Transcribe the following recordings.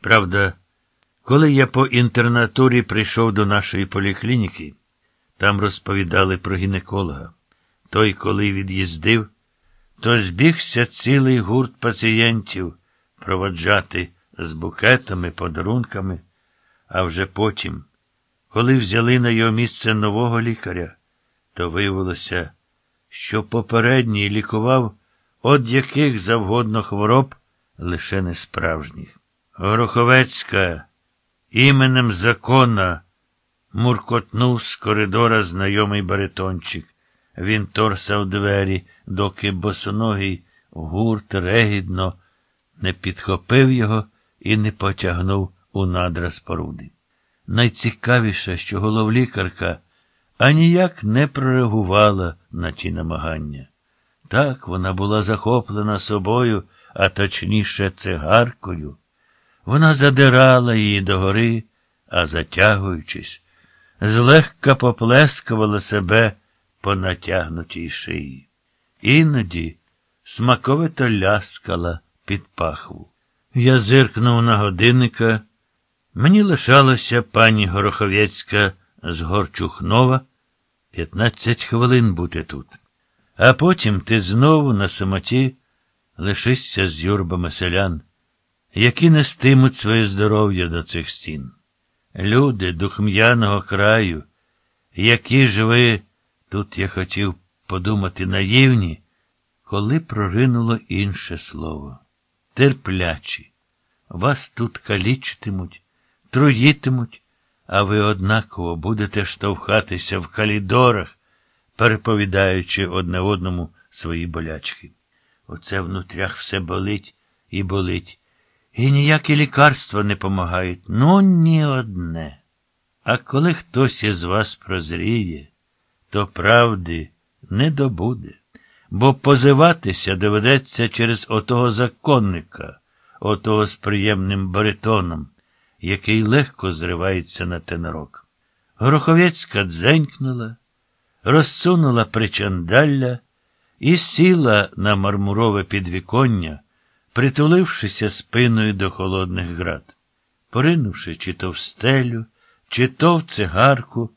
Правда, коли я по інтернатурі прийшов до нашої поліклініки, там розповідали про гінеколога. Той, коли від'їздив, то збігся цілий гурт пацієнтів проводжати з букетами, подарунками, а вже потім, коли взяли на його місце нового лікаря, то виявилося, що попередній лікував от яких завгодно хвороб, лише не справжніх. Гороховецька іменем закона муркотнув з коридора знайомий баритончик. Він торсав двері, доки босоногий гурт регідно не підхопив його і не потягнув у надра споруди. Найцікавіше, що головлікарка аніяк не прореагувала на ті намагання. Так вона була захоплена собою, а точніше цигаркою. Вона задирала її догори, а затягуючись, злегка поплескувала себе по натягнутій шиї. Іноді смаковито ляскала під пахву. Я зиркнув на годинника. Мені лишалося пані Гороховецька з Горчухнова п'ятнадцять хвилин бути тут. А потім ти знову на самоті лишишся з юрбами селян, які нестимуть своє здоров'я до цих стін. Люди духм'яного краю, які ж ви, тут я хотів подумати наївні, коли проринуло інше слово. Терплячі. Вас тут калічитимуть, труїтимуть, а ви однаково будете штовхатися в калідорах, переповідаючи одне одному свої болячки. Оце внутрях все болить і болить. І ніякі лікарства не помагають. Ну, ні одне. А коли хтось із вас прозріє, то правди не добуде, бо позиватися доведеться через отого законника, отого з приємним баритоном, який легко зривається на тенорок. Гороховецька дзенькнула, розсунула причандалля і сіла на мармурове підвіконня, притулившися спиною до холодних град, поринувши чи то в стелю, чи то в цигарку,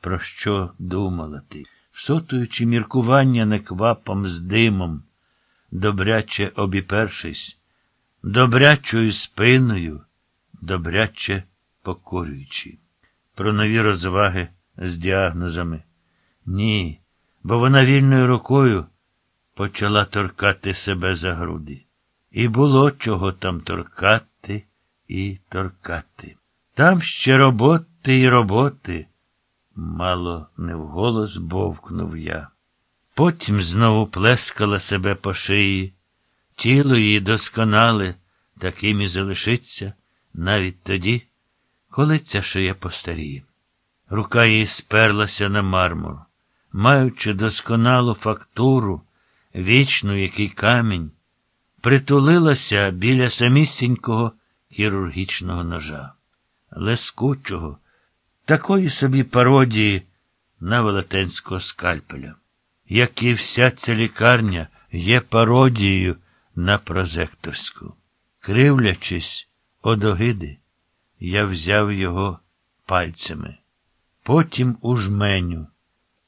про що думала ти, всотуючи міркування неквапом з димом, добряче обіпершись, добрячою спиною, добряче покорюючи. Про нові розваги з діагнозами. Ні, бо вона вільною рукою почала торкати себе за груди. І було чого там торкати і торкати. Там ще роботи і роботи, мало не вголос бовкнув я. Потім знову плескала себе по шиї, тіло її досконале, таким і залишиться навіть тоді, коли ця шия постаріє. Рука її сперлася на мармур, маючи досконалу фактуру, вічну, який камінь, притулилася біля самісінького хірургічного ножа, лескучого, такої собі пародії на велетенського скальпеля, як і вся ця лікарня є пародією на прозекторську. Кривлячись од огиди, я взяв його пальцями, потім у жменю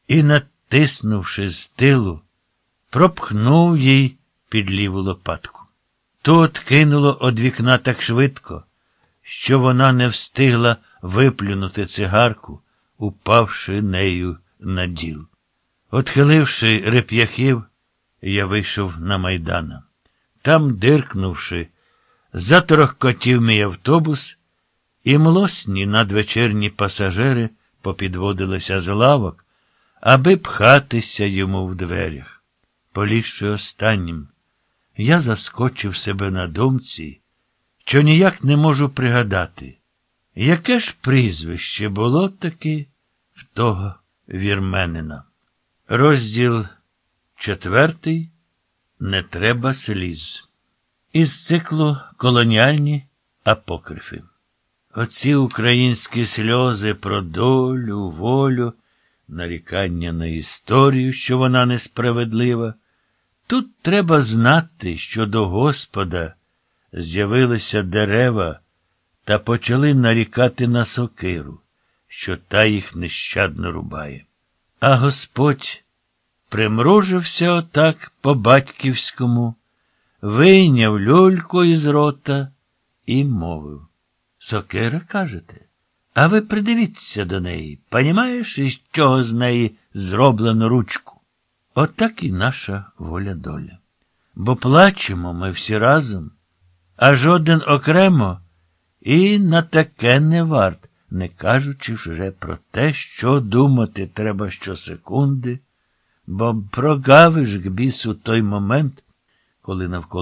і, натиснувши з тилу, пропхнув їй під ліву лопатку. Тут кинуло од вікна так швидко, що вона не встигла виплюнути цигарку, упавши нею на діл. Отхиливши реп'яхів, я вийшов на майдана. Там, диркнувши, заторохкотів мій автобус, і млосні надвечірні пасажири попідводилися з лавок, аби пхатися йому в дверях. Полізши останнім, я заскочив себе на думці, що ніяк не можу пригадати, яке ж прізвище було таки в того вірменина. Розділ четвертий Не треба сліз. Із циклу колоніальні апокрифи. Оці українські сльози про долю, волю, нарікання на історію, що вона несправедлива. Тут треба знати, що до Господа з'явилися дерева, та почали нарікати на сокиру, що та їх нещадно рубає. А Господь примружився отак по батьківському, вийняв люльку із рота і мовив. Сокира, кажете? А ви придивіться до неї, понімаєш, із чого з неї зроблено ручку? Отак і наша воля доля. Бо плачемо ми всі разом, а жоден окремо і на таке не варт, не кажучи вже про те, що думати треба щосекунди, бо прогавиш к бісу той момент, коли навколо.